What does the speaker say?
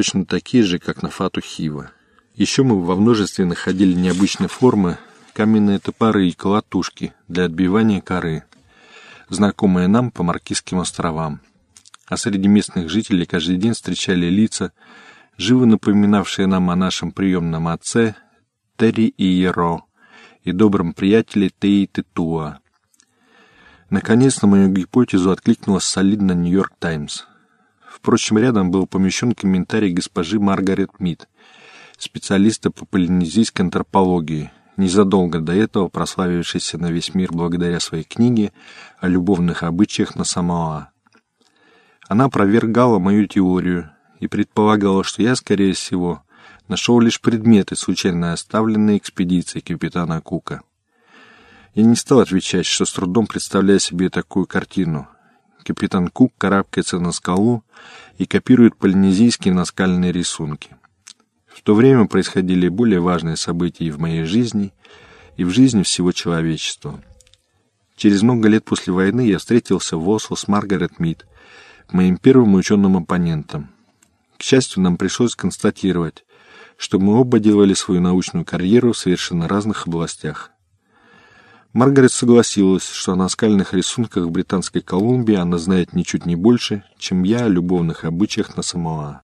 точно такие же, как на фату Хива. Еще мы во множестве находили необычные формы, каменные топоры и колотушки для отбивания коры, знакомые нам по Маркизским островам. А среди местных жителей каждый день встречали лица, живо напоминавшие нам о нашем приемном отце Терри и Еро и добром приятеле Теи Тетуа. Наконец на мою гипотезу откликнулась солидно «Нью-Йорк Таймс». Впрочем, рядом был помещен комментарий госпожи Маргарет Мид, специалиста по полинезийской антропологии, незадолго до этого прославившейся на весь мир благодаря своей книге о любовных обычаях на Самоа. Она опровергала мою теорию и предполагала, что я, скорее всего, нашел лишь предметы, случайно оставленные экспедицией капитана Кука. Я не стал отвечать, что с трудом представляю себе такую картину. Капитан Кук карабкается на скалу и копирует полинезийские наскальные рисунки. В то время происходили более важные события и в моей жизни, и в жизни всего человечества. Через много лет после войны я встретился в Осло с Маргарет Мид, моим первым ученым оппонентом. К счастью, нам пришлось констатировать, что мы оба делали свою научную карьеру в совершенно разных областях. Маргарет согласилась, что о наскальных рисунках Британской Колумбии она знает ничуть не больше, чем я о любовных обычаях на Самоа.